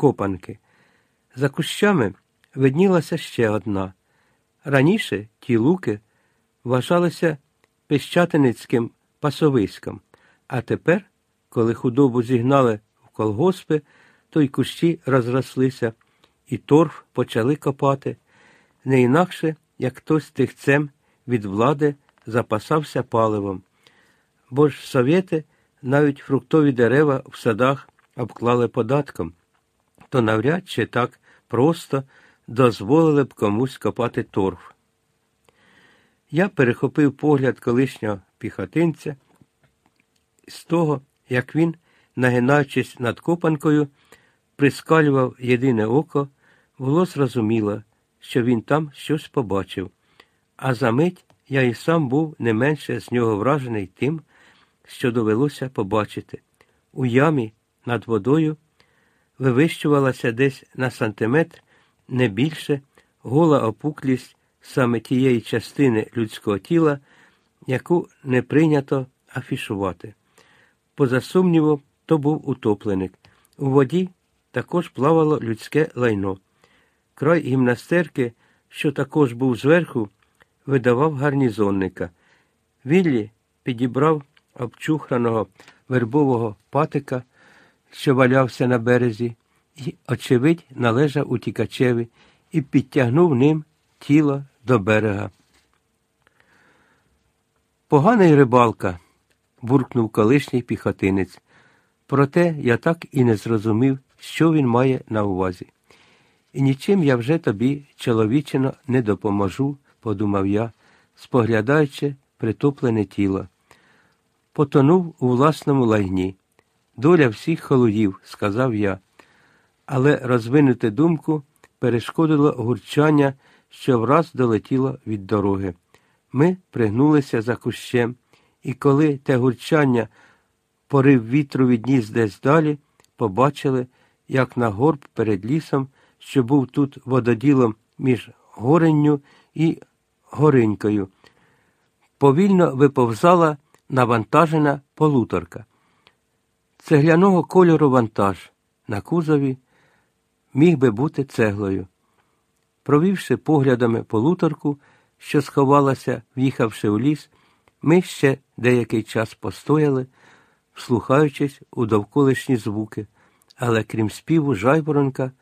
копанки. За кущами виднілася ще одна. Раніше ті луки вважалися пещатиницьким пасовиськом, а тепер, коли худобу зігнали в колгоспи, то й кущі розрослися, і торф почали копати, не інакше, як хтось тихцем від влади запасався паливом. Бо ж совєти навіть фруктові дерева в садах обклали податком, то навряд чи так просто дозволили б комусь копати торф. Я перехопив погляд колишнього піхотинця з того, як він, нагинаючись над копанкою, прискалював єдине око, було зрозуміло, що він там щось побачив, а за мить я і сам був не менше з нього вражений тим, що довелося побачити. У ямі над водою вивищувалася десь на сантиметр не більше гола опуклість саме тієї частини людського тіла, яку не прийнято афішувати. Поза сумнівом, то був утопленик. У воді також плавало людське лайно. Край гімнастерки, що також був зверху, видавав гарнізонника. Віллі підібрав обчухраного вербового патика, що валявся на березі, і, очевидь, належав утікачеві і підтягнув ним тіло до берега. Поганий рибалка, буркнув колишній піхотинець. Проте я так і не зрозумів, що він має на увазі. І нічим я вже тобі, чоловічино, не допоможу, подумав я, споглядаючи притоплене тіло. Потонув у власному лайні. Доля всіх холодів, сказав я, але розвинути думку перешкодило гурчання, що враз долетіло від дороги. Ми пригнулися за кущем, і коли те гурчання порив вітру відніс десь далі, побачили, як на горб перед лісом, що був тут вододілом між горенню і горинькою, повільно виповзала навантажена полуторка. Цегляного кольору вантаж на кузові міг би бути цеглою. Провівши поглядами полуторку, що сховалася, в'їхавши у ліс, ми ще деякий час постояли, вслухаючись у довколишні звуки, але крім співу жайворонка,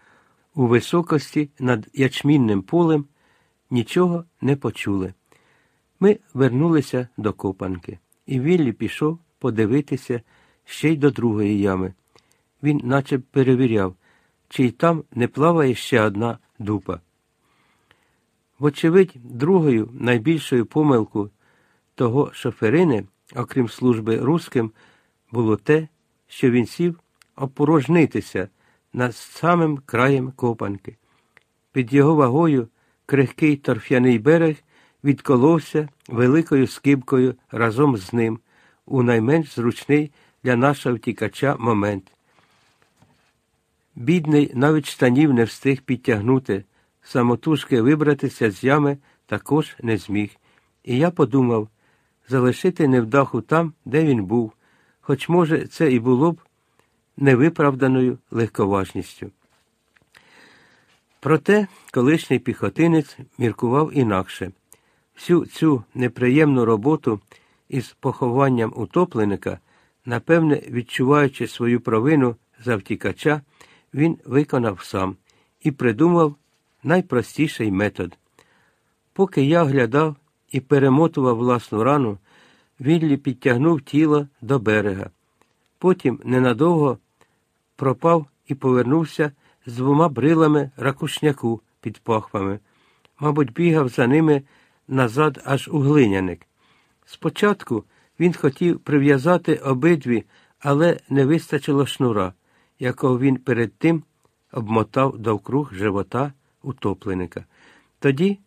у високості над ячмінним полем нічого не почули. Ми вернулися до копанки, і Віллі пішов подивитися ще й до другої ями. Він наче перевіряв, чи й там не плаває ще одна дупа. Вочевидь, другою найбільшою помилкою того шоферини, окрім служби русским, було те, що він сів опорожнитися над самим краєм копанки. Під його вагою крихкий торф'яний берег відколовся великою скибкою разом з ним у найменш зручний для нашого втікача момент. Бідний навіть штанів не встиг підтягнути, самотужки вибратися з ями також не зміг. І я подумав залишити невдаху там, де він був, хоч, може, це і було б невиправданою легковажністю. Проте колишній піхотинець міркував інакше. Всю цю неприємну роботу із похованням утопленика, напевне, відчуваючи свою провину за втікача, він виконав сам і придумав найпростіший метод. Поки я глядав і перемотував власну рану, Віллі підтягнув тіло до берега. Потім ненадовго пропав і повернувся з двома брилами ракушняку під пахвами. Мабуть, бігав за ними назад аж у глиняник. Спочатку він хотів прив'язати обидві, але не вистачило шнура, якого він перед тим обмотав довкруг живота утопленика. Тоді,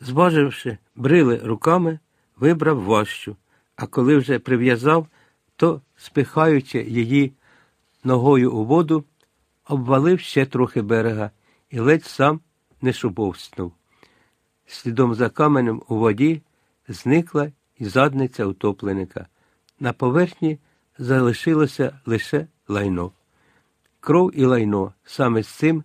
зваживши брили руками, вибрав важчу, а коли вже прив'язав, то, спихаючи її ногою у воду, обвалив ще трохи берега і ледь сам не шубовснув. Слідом за каменем у воді зникла і задниця утопленика. На поверхні залишилося лише лайно. кров і лайно, саме з цим